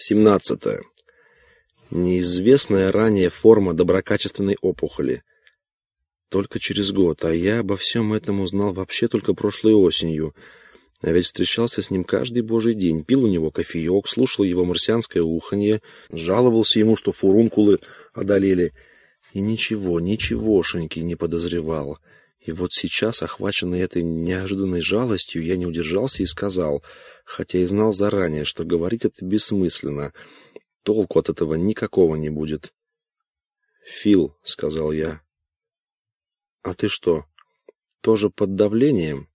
17. Неизвестная ранее форма доброкачественной опухоли. Только через год, а я обо всем этом узнал вообще только прошлой осенью. А ведь встречался с ним каждый божий день, пил у него кофеек, слушал его марсианское уханье, жаловался ему, что фурункулы одолели. И ничего, ничегошеньки не подозревал. И вот сейчас, охваченный этой неожиданной жалостью, я не удержался и сказал, хотя и знал заранее, что говорить это бессмысленно. Толку от этого никакого не будет. «Фил», — сказал я. «А ты что, тоже под давлением?»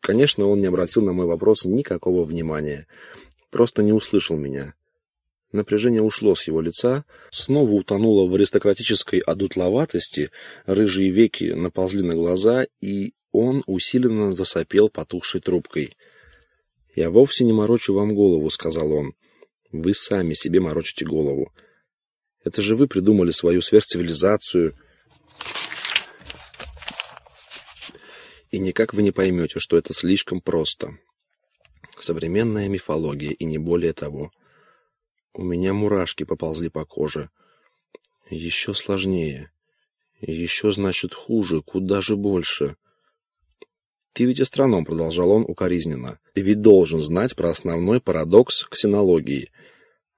Конечно, он не обратил на мой вопрос никакого внимания. Просто не услышал меня. Напряжение ушло с его лица, снова утонуло в аристократической одутловатости, рыжие веки наползли на глаза, и он усиленно засопел потухшей трубкой. «Я вовсе не морочу вам голову», — сказал он. «Вы сами себе морочите голову. Это же вы придумали свою сверхцивилизацию. И никак вы не поймете, что это слишком просто. Современная мифология и не более того». У меня мурашки поползли по коже. Еще сложнее. Еще, значит, хуже, куда же больше. Ты ведь астроном, продолжал он укоризненно. Ты ведь должен знать про основной парадокс ксенологии.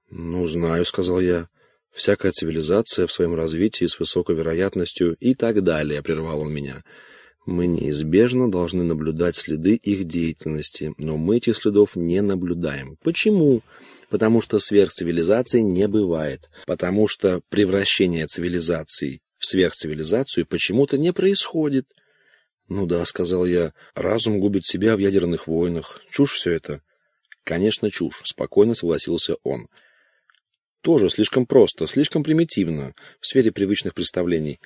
Ну, знаю, сказал я. Всякая цивилизация в своем развитии с высокой вероятностью и так далее, прервал он меня. Мы неизбежно должны наблюдать следы их деятельности, но мы этих следов не наблюдаем. Почему? Потому что сверхцивилизации не бывает, потому что превращение цивилизации в сверхцивилизацию почему-то не происходит. Ну да, сказал я, разум губит себя в ядерных войнах. Чушь все это. Конечно, чушь, спокойно согласился он. Тоже слишком просто, слишком примитивно в сфере привычных представлений.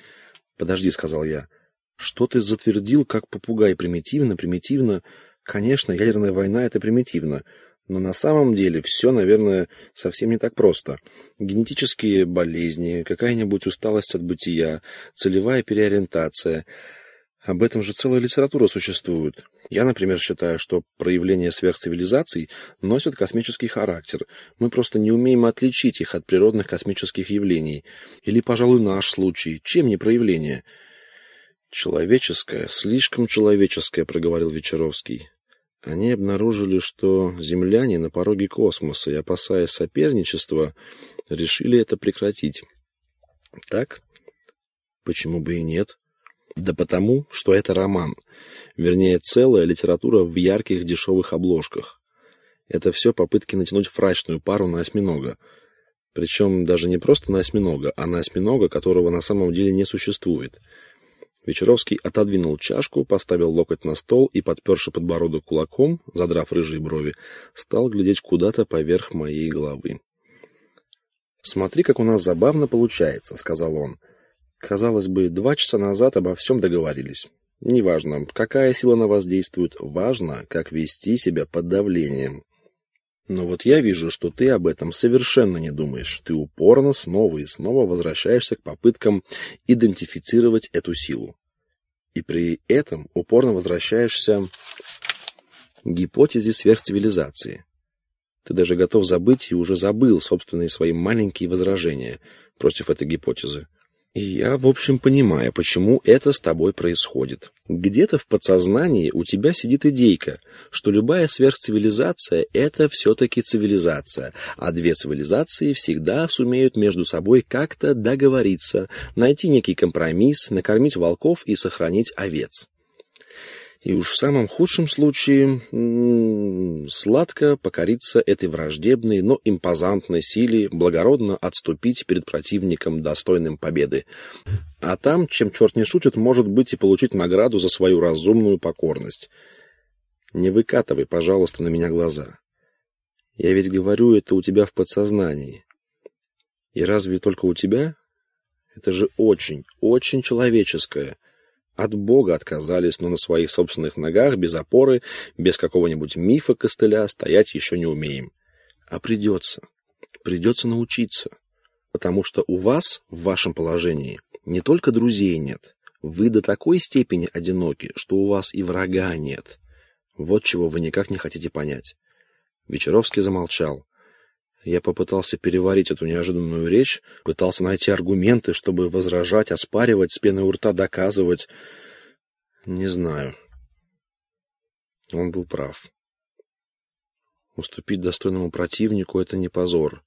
Подожди, сказал я. Что ты затвердил, как попугай, примитивно, примитивно? Конечно, ядерная война это примитивно. Но на самом деле все, наверное, совсем не так просто. Генетические болезни, какая-нибудь усталость от бытия, целевая переориентация. Об этом же целая литература существует. Я, например, считаю, что проявления сверхцивилизаций носят космический характер. Мы просто не умеем отличить их от природных космических явлений. Или, пожалуй, наш случай. Чем не проявление? Человеческое, слишком человеческое, проговорил Вечеровский. Они обнаружили, что земляне на пороге космоса и, опасаясь соперничества, решили это прекратить. Так? Почему бы и нет? Да потому, что это роман. Вернее, целая литература в ярких дешевых обложках. Это все попытки натянуть фрачную пару на осьминога. Причем даже не просто на осьминога, а на осьминога, которого на самом деле не существует. Вечеровский отодвинул чашку, поставил локоть на стол и, подперши подбородок кулаком, задрав рыжие брови, стал глядеть куда-то поверх моей головы. «Смотри, как у нас забавно получается», — сказал он. «Казалось бы, два часа назад обо всем договорились. Неважно, какая сила на вас действует, важно, как вести себя под давлением. Но вот я вижу, что ты об этом совершенно не думаешь. Ты упорно снова и снова возвращаешься к попыткам идентифицировать эту силу. И при этом упорно возвращаешься к гипотезе сверхцивилизации. Ты даже готов забыть и уже забыл собственные свои маленькие возражения против этой гипотезы. И я, в общем, понимаю, почему это с тобой происходит. Где-то в подсознании у тебя сидит идейка, что любая сверхцивилизация – это все-таки цивилизация, а две цивилизации всегда сумеют между собой как-то договориться, найти некий компромисс, накормить волков и сохранить овец и уж в самом худшем случае м -м, сладко покориться этой враждебной, но импозантной силе, благородно отступить перед противником, достойным победы. А там, чем черт не шутит, может быть и получить награду за свою разумную покорность. Не выкатывай, пожалуйста, на меня глаза. Я ведь говорю это у тебя в подсознании. И разве только у тебя? Это же очень, очень человеческое — от Бога отказались, но на своих собственных ногах, без опоры, без какого-нибудь мифа костыля стоять еще не умеем. А придется. Придется научиться. Потому что у вас, в вашем положении, не только друзей нет. Вы до такой степени одиноки, что у вас и врага нет. Вот чего вы никак не хотите понять. Вечеровский замолчал. Я попытался переварить эту неожиданную речь, пытался найти аргументы, чтобы возражать, оспаривать, с пеной у рта доказывать. Не знаю. Он был прав. Уступить достойному противнику — это не позор.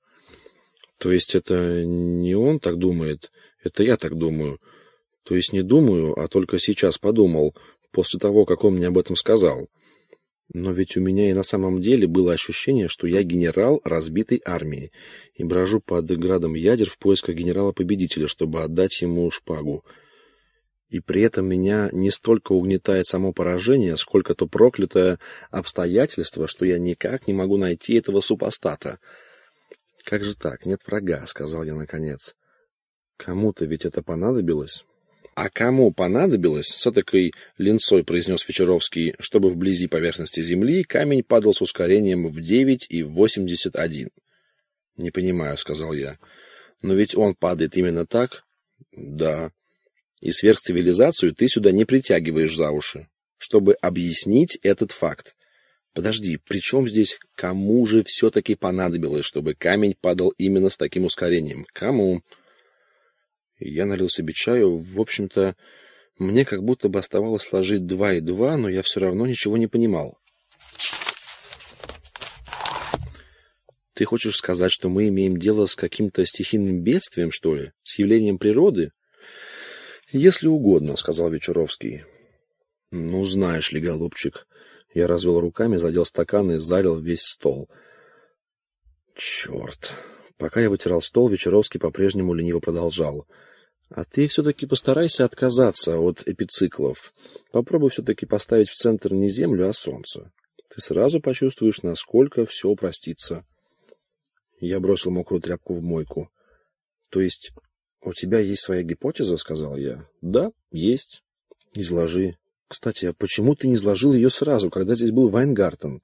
То есть это не он так думает, это я так думаю. То есть не думаю, а только сейчас подумал, после того, как он мне об этом сказал. Но ведь у меня и на самом деле было ощущение, что я генерал разбитой армии и брожу под градом ядер в поисках генерала-победителя, чтобы отдать ему шпагу. И при этом меня не столько угнетает само поражение, сколько то проклятое обстоятельство, что я никак не могу найти этого супостата. «Как же так? Нет врага», — сказал я наконец. «Кому-то ведь это понадобилось?» «А кому понадобилось?» — с этакой линцой произнес Вечеровский, чтобы вблизи поверхности Земли камень падал с ускорением в 9 и 81. «Не понимаю», — сказал я. «Но ведь он падает именно так?» «Да». «И сверхцивилизацию ты сюда не притягиваешь за уши, чтобы объяснить этот факт. Подожди, при чем здесь кому же все-таки понадобилось, чтобы камень падал именно с таким ускорением? Кому?» Я налил себе чаю. В общем-то, мне как будто бы оставалось сложить два и два, но я все равно ничего не понимал. Ты хочешь сказать, что мы имеем дело с каким-то стихийным бедствием, что ли? С явлением природы? Если угодно, сказал Вечеровский. Ну, знаешь ли, голубчик. Я развел руками, задел стакан и залил весь стол. Черт. Пока я вытирал стол, Вечеровский по-прежнему лениво продолжал. А ты все-таки постарайся отказаться от эпициклов. Попробуй все-таки поставить в центр не Землю, а Солнце. Ты сразу почувствуешь, насколько все упростится. Я бросил мокрую тряпку в мойку. То есть у тебя есть своя гипотеза, сказал я. Да, есть. Изложи. Кстати, а почему ты не изложил ее сразу, когда здесь был Вайнгартен?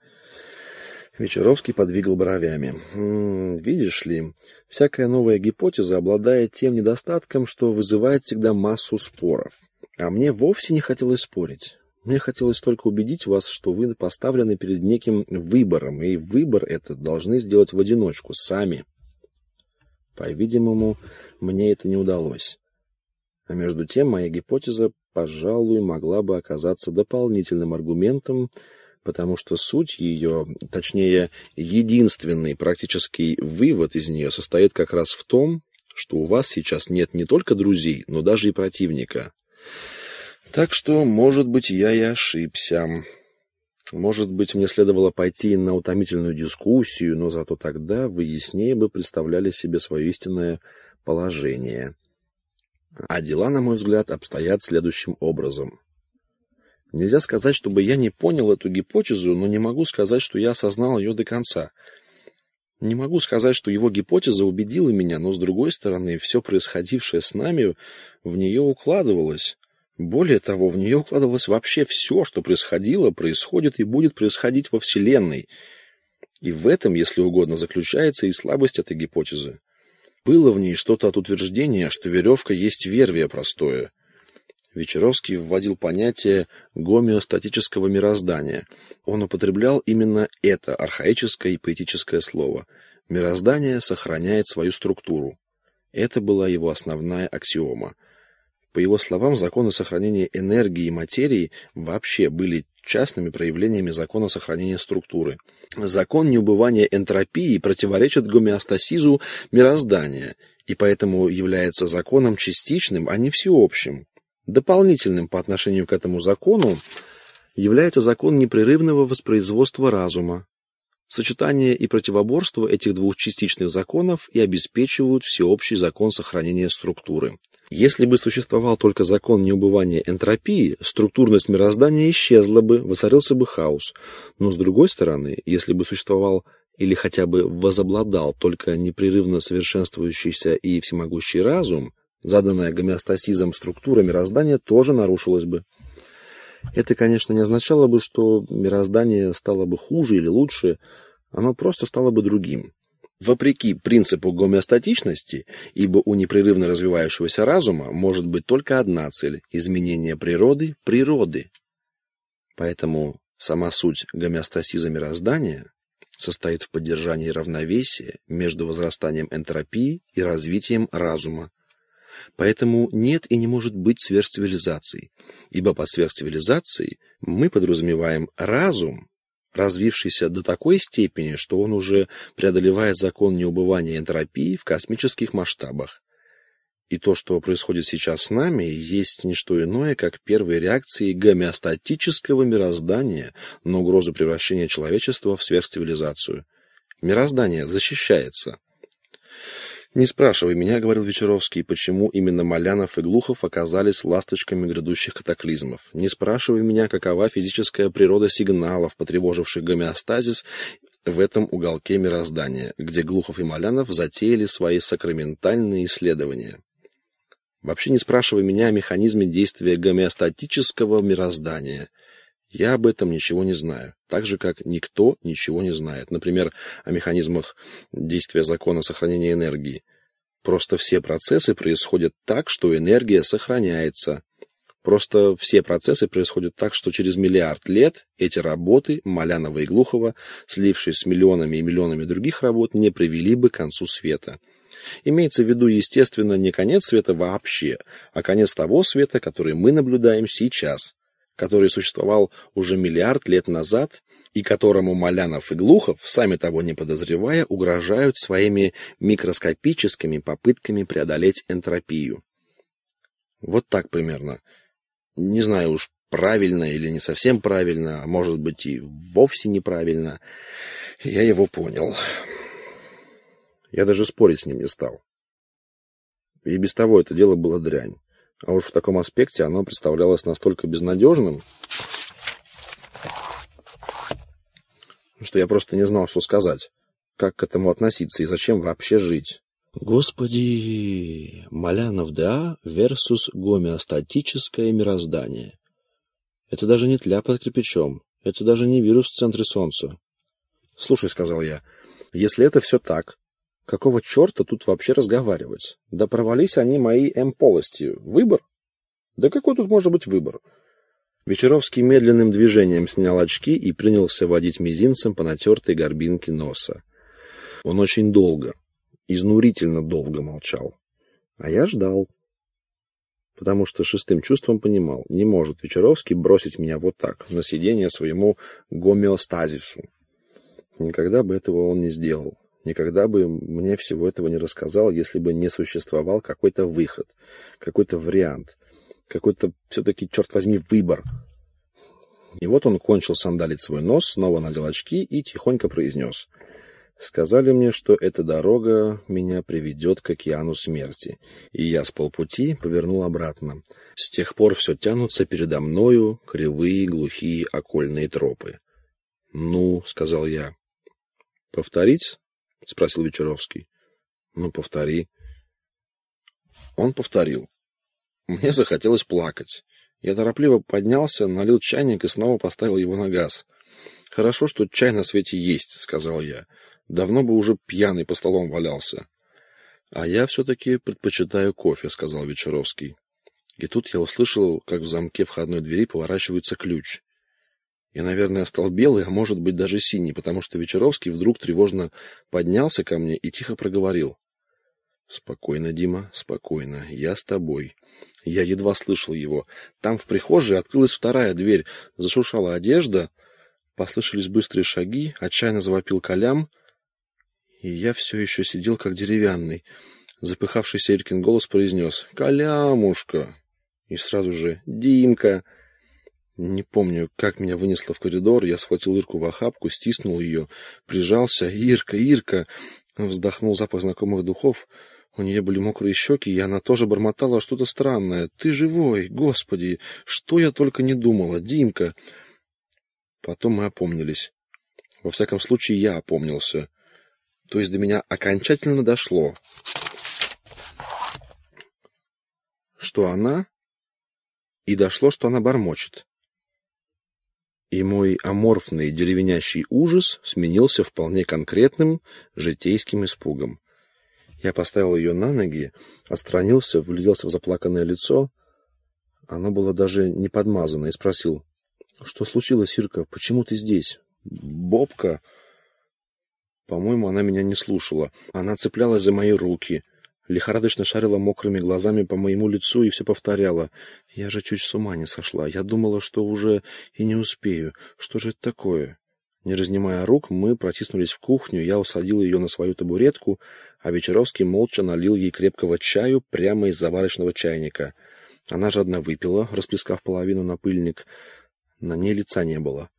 Вечеровский подвигал бровями. «М -м, «Видишь ли, всякая новая гипотеза обладает тем недостатком, что вызывает всегда массу споров. А мне вовсе не хотелось спорить. Мне хотелось только убедить вас, что вы поставлены перед неким выбором, и выбор этот должны сделать в одиночку, сами. По-видимому, мне это не удалось. А между тем, моя гипотеза, пожалуй, могла бы оказаться дополнительным аргументом, потому что суть ее, точнее, единственный практический вывод из нее состоит как раз в том, что у вас сейчас нет не только друзей, но даже и противника. Так что, может быть, я и ошибся. Может быть, мне следовало пойти на утомительную дискуссию, но зато тогда вы яснее бы представляли себе свое истинное положение. А дела, на мой взгляд, обстоят следующим образом. Нельзя сказать, чтобы я не понял эту гипотезу, но не могу сказать, что я осознал ее до конца. Не могу сказать, что его гипотеза убедила меня, но, с другой стороны, все происходившее с нами в нее укладывалось. Более того, в нее укладывалось вообще все, что происходило, происходит и будет происходить во Вселенной. И в этом, если угодно, заключается и слабость этой гипотезы. Было в ней что-то от утверждения, что веревка есть вервие простое. Вечеровский вводил понятие гомеостатического мироздания. Он употреблял именно это архаическое и поэтическое слово. Мироздание сохраняет свою структуру. Это была его основная аксиома. По его словам, законы сохранения энергии и материи вообще были частными проявлениями закона сохранения структуры. Закон неубывания энтропии противоречит гомеостасизу мироздания и поэтому является законом частичным, а не всеобщим. Дополнительным по отношению к этому закону является закон непрерывного воспроизводства разума. Сочетание и противоборство этих двух частичных законов и обеспечивают всеобщий закон сохранения структуры. Если бы существовал только закон неубывания энтропии, структурность мироздания исчезла бы, воцарился бы хаос. Но с другой стороны, если бы существовал или хотя бы возобладал только непрерывно совершенствующийся и всемогущий разум, Заданная гомеостасизом структура мироздания тоже нарушилась бы. Это, конечно, не означало бы, что мироздание стало бы хуже или лучше, оно просто стало бы другим. Вопреки принципу гомеостатичности, ибо у непрерывно развивающегося разума может быть только одна цель – изменение природы природы. Поэтому сама суть гомеостасиза мироздания состоит в поддержании равновесия между возрастанием энтропии и развитием разума. Поэтому нет и не может быть сверхцивилизаций, ибо под сверхцивилизацией мы подразумеваем разум, развившийся до такой степени, что он уже преодолевает закон неубывания энтропии в космических масштабах. И то, что происходит сейчас с нами, есть не что иное, как первые реакции гомеостатического мироздания на угрозу превращения человечества в сверхцивилизацию. Мироздание защищается. «Не спрашивай меня, — говорил Вечеровский, — почему именно Малянов и Глухов оказались ласточками грядущих катаклизмов. Не спрашивай меня, какова физическая природа сигналов, потревоживших гомеостазис в этом уголке мироздания, где Глухов и Малянов затеяли свои сакраментальные исследования. Вообще не спрашивай меня о механизме действия гомеостатического мироздания. Я об этом ничего не знаю, так же, как никто ничего не знает. Например, о механизмах действия закона сохранения энергии. Просто все процессы происходят так, что энергия сохраняется. Просто все процессы происходят так, что через миллиард лет эти работы Малянова и Глухова, слившись с миллионами и миллионами других работ, не привели бы к концу света. Имеется в виду, естественно, не конец света вообще, а конец того света, который мы наблюдаем сейчас, который существовал уже миллиард лет назад и которому Малянов и Глухов, сами того не подозревая, угрожают своими микроскопическими попытками преодолеть энтропию. Вот так примерно. Не знаю уж, правильно или не совсем правильно, а может быть и вовсе неправильно. Я его понял. Я даже спорить с ним не стал. И без того это дело было дрянь. А уж в таком аспекте оно представлялось настолько безнадежным, что я просто не знал, что сказать, как к этому относиться и зачем вообще жить. Господи, Малянов ДА versus гомеостатическое мироздание. Это даже не тля под кирпичом, это даже не вирус в центре Солнца. Слушай, сказал я, если это все так, Какого черта тут вообще разговаривать? Да провались они мои М-полости. Выбор? Да какой тут может быть выбор? Вечеровский медленным движением снял очки и принялся водить мизинцем по натертой горбинке носа. Он очень долго, изнурительно долго молчал. А я ждал. Потому что шестым чувством понимал, не может Вечеровский бросить меня вот так, на сиденье своему гомеостазису. Никогда бы этого он не сделал никогда бы мне всего этого не рассказал, если бы не существовал какой-то выход, какой-то вариант, какой-то все-таки, черт возьми, выбор. И вот он кончил сандалить свой нос, снова надел очки и тихонько произнес. Сказали мне, что эта дорога меня приведет к океану смерти, и я с полпути повернул обратно. С тех пор все тянутся передо мною кривые, глухие окольные тропы. «Ну», — сказал я. «Повторить?» — спросил Вечеровский. — Ну, повтори. Он повторил. Мне захотелось плакать. Я торопливо поднялся, налил чайник и снова поставил его на газ. «Хорошо, что чай на свете есть», — сказал я. «Давно бы уже пьяный по столам валялся». «А я все-таки предпочитаю кофе», — сказал Вечеровский. И тут я услышал, как в замке входной двери поворачивается ключ. Я, наверное, стал белый, а может быть даже синий, потому что Вечеровский вдруг тревожно поднялся ко мне и тихо проговорил. «Спокойно, Дима, спокойно. Я с тобой». Я едва слышал его. Там в прихожей открылась вторая дверь, зашуршала одежда, послышались быстрые шаги, отчаянно завопил Колям, и я все еще сидел как деревянный. Запыхавшийся Иркин голос произнес «Колямушка!» И сразу же «Димка!» Не помню, как меня вынесло в коридор. Я схватил Ирку в охапку, стиснул ее, прижался. «Ирка, Ирка!» Вздохнул запах знакомых духов. У нее были мокрые щеки, и она тоже бормотала что-то странное. «Ты живой! Господи! Что я только не думала! Димка!» Потом мы опомнились. Во всяком случае, я опомнился. То есть до меня окончательно дошло, что она... И дошло, что она бормочет и мой аморфный деревенящий ужас сменился вполне конкретным житейским испугом. Я поставил ее на ноги, отстранился, вгляделся в заплаканное лицо. Оно было даже не подмазано, и спросил, «Что случилось, Ирка? Почему ты здесь? Бобка?» По-моему, она меня не слушала. Она цеплялась за мои руки, лихорадочно шарила мокрыми глазами по моему лицу и все повторяла. Я же чуть с ума не сошла. Я думала, что уже и не успею. Что же это такое? Не разнимая рук, мы протиснулись в кухню, я усадил ее на свою табуретку, а Вечеровский молча налил ей крепкого чаю прямо из заварочного чайника. Она жадно выпила, расплескав половину на пыльник. На ней лица не было.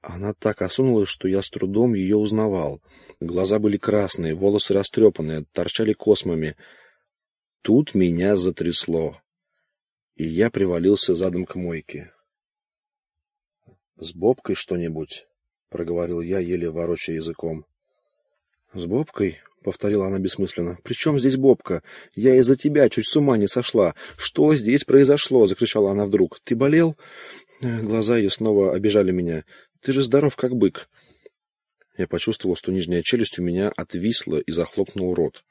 Она так осунулась, что я с трудом ее узнавал. Глаза были красные, волосы растрепанные, торчали космами. Тут меня затрясло, и я привалился задом к мойке. «С Бобкой что-нибудь?» — проговорил я, еле ворочая языком. «С Бобкой?» — повторила она бессмысленно. «При чем здесь Бобка? Я из-за тебя чуть с ума не сошла. Что здесь произошло?» — закричала она вдруг. «Ты болел?» Глаза ее снова обижали меня. Ты же здоров, как бык. Я почувствовал, что нижняя челюсть у меня отвисла и захлопнул рот.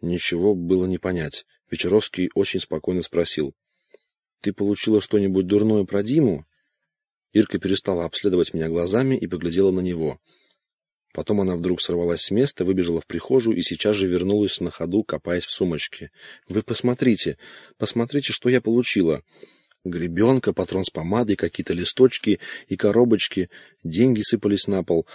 Ничего было не понять. Вечеровский очень спокойно спросил. «Ты получила что-нибудь дурное про Диму?» Ирка перестала обследовать меня глазами и поглядела на него. Потом она вдруг сорвалась с места, выбежала в прихожую и сейчас же вернулась на ходу, копаясь в сумочке. «Вы посмотрите, посмотрите, что я получила!» Гребенка, патрон с помадой, какие-то листочки и коробочки. Деньги сыпались на пол.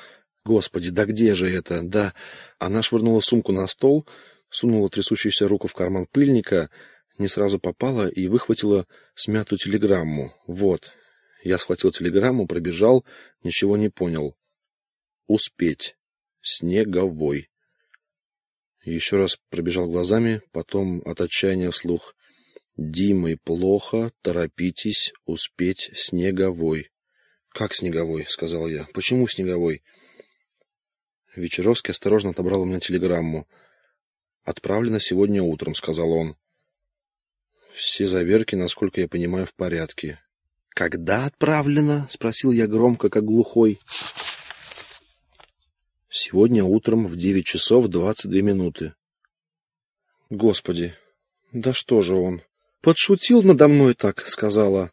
Господи, да где же это? Да. Она швырнула сумку на стол, сунула трясущуюся руку в карман пыльника, не сразу попала и выхватила смятую телеграмму. Вот. Я схватил телеграмму, пробежал, ничего не понял. Успеть. Снеговой. Еще раз пробежал глазами, потом от отчаяния вслух. Димой плохо, торопитесь успеть снеговой. Как снеговой, сказал я. Почему снеговой? Вечеровский осторожно отобрал у меня телеграмму. Отправлено сегодня утром, сказал он. Все заверки, насколько я понимаю, в порядке. Когда отправлено? спросил я громко, как глухой. Сегодня утром в девять часов двадцать две минуты. Господи, да что же он? Подшутил надо мной так, сказала.